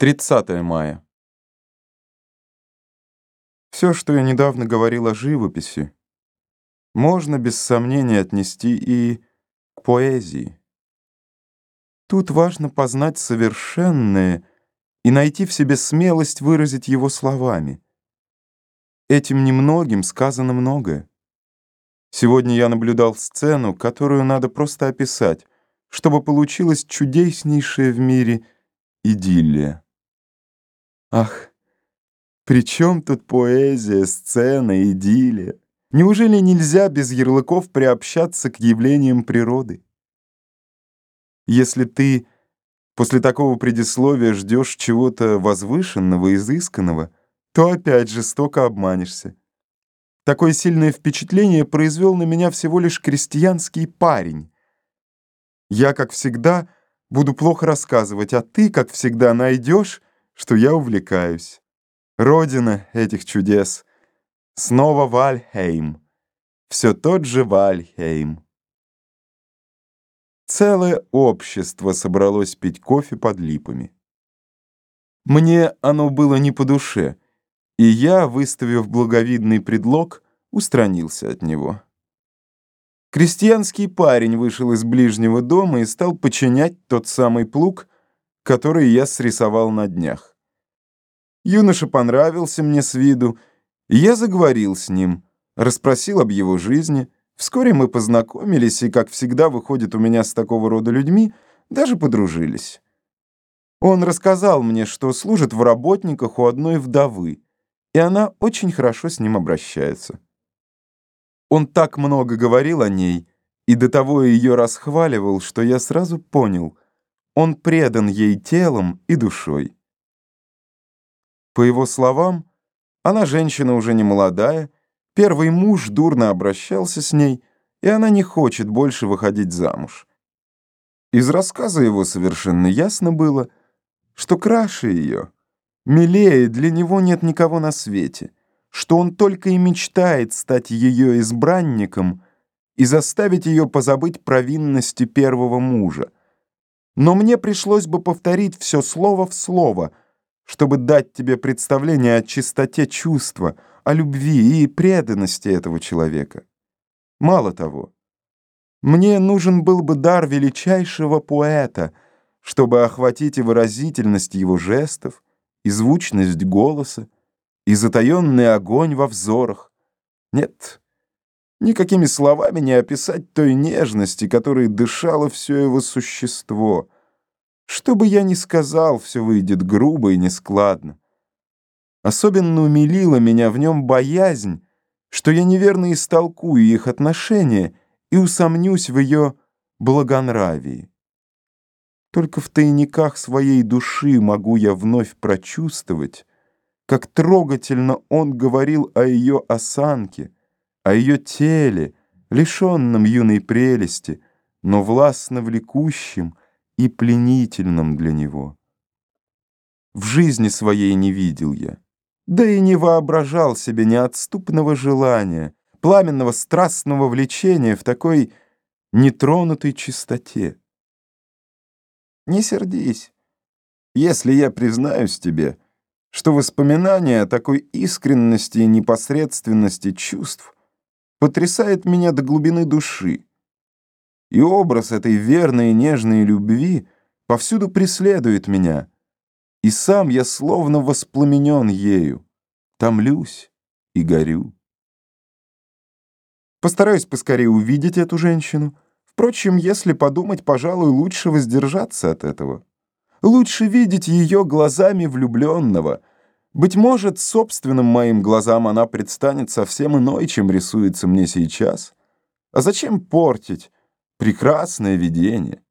30 мая. Все, что я недавно говорил о живописи, можно без сомнения отнести и к поэзии. Тут важно познать совершенное и найти в себе смелость выразить его словами. Этим немногим сказано многое. Сегодня я наблюдал сцену, которую надо просто описать, чтобы получилась чудеснейшая в мире идиллия. Ах, при чем тут поэзия, сцена, идиллия? Неужели нельзя без ярлыков приобщаться к явлениям природы? Если ты после такого предисловия ждешь чего-то возвышенного, изысканного, то опять жестоко обманешься. Такое сильное впечатление произвел на меня всего лишь крестьянский парень. Я, как всегда, буду плохо рассказывать, а ты, как всегда, найдешь что я увлекаюсь. Родина этих чудес. Снова Вальхейм. Все тот же Вальхейм. Целое общество собралось пить кофе под липами. Мне оно было не по душе, и я, выставив благовидный предлог, устранился от него. Крестьянский парень вышел из ближнего дома и стал починять тот самый плуг, который я срисовал на днях. Юноша понравился мне с виду, и я заговорил с ним, расспросил об его жизни. Вскоре мы познакомились, и, как всегда выходит у меня с такого рода людьми, даже подружились. Он рассказал мне, что служит в работниках у одной вдовы, и она очень хорошо с ним обращается. Он так много говорил о ней и до того ее расхваливал, что я сразу понял, он предан ей телом и душой. По его словам, она женщина уже не молодая, первый муж дурно обращался с ней, и она не хочет больше выходить замуж. Из рассказа его совершенно ясно было, что краше ее, милее для него нет никого на свете, что он только и мечтает стать ее избранником и заставить ее позабыть провинности первого мужа. Но мне пришлось бы повторить все слово в слово — чтобы дать тебе представление о чистоте чувства, о любви и преданности этого человека. Мало того, мне нужен был бы дар величайшего поэта, чтобы охватить и выразительность его жестов, и звучность голоса, и затаенный огонь во взорах. Нет, никакими словами не описать той нежности, которой дышало все его существо — что бы я ни сказал, все выйдет грубо и нескладно. Особенно умилила меня в нем боязнь, что я неверно истолкую их отношения и усомнюсь в ее благонравии. Только в тайниках своей души могу я вновь прочувствовать, как трогательно он говорил о ее осанке, о ее теле, лишенном юной прелести, но властно влекущем, и пленительным для него. В жизни своей не видел я, да и не воображал себе неотступного желания, пламенного страстного влечения в такой нетронутой чистоте. Не сердись, если я признаюсь тебе, что воспоминание о такой искренности и непосредственности чувств потрясает меня до глубины души, и образ этой верной и нежной любви повсюду преследует меня, и сам я словно воспламенен ею, томлюсь и горю. Постараюсь поскорее увидеть эту женщину. Впрочем, если подумать, пожалуй, лучше воздержаться от этого. Лучше видеть ее глазами влюбленного. Быть может, собственным моим глазам она предстанет совсем иной, чем рисуется мне сейчас. А зачем портить? Прекрасное видение.